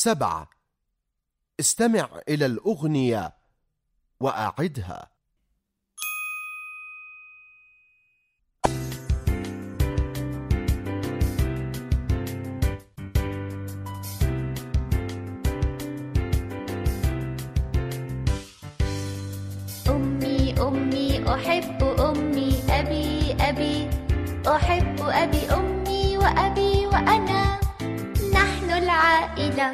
سبعة. استمع إلى الأغنية وأعدها. أمي أمي أحب أمي أبي أبي. أحب أبي أمي وأبي وأنا. العائلة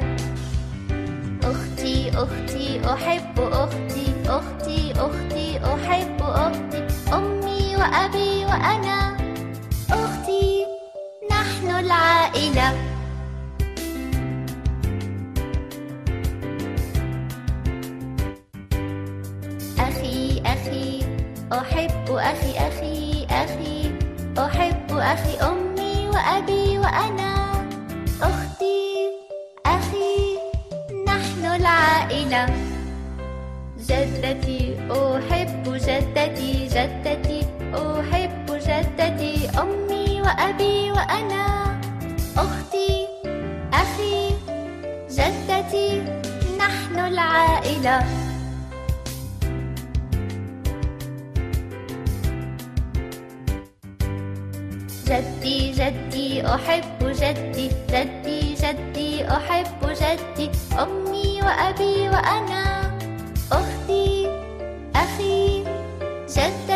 أختي أختي أحب أختي أختي أختي أحب أختي أمي وأبي وأنا. أختي نحن العائلة. أخي أخي أحب أخي أخي أخي أحب أخي أمي وأبي وأنا. أختي جدتي أحب جدتي جدتي أحب جدتي أمي وأبي وأنا. أختي أخي جدتي نحن العائلة. جدي جدي أحب جدي جدي جدي أحب جدي أمي وأبي وأنا.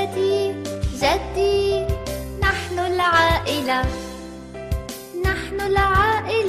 جدتي جدي نحن العائلة. نحن العائلة.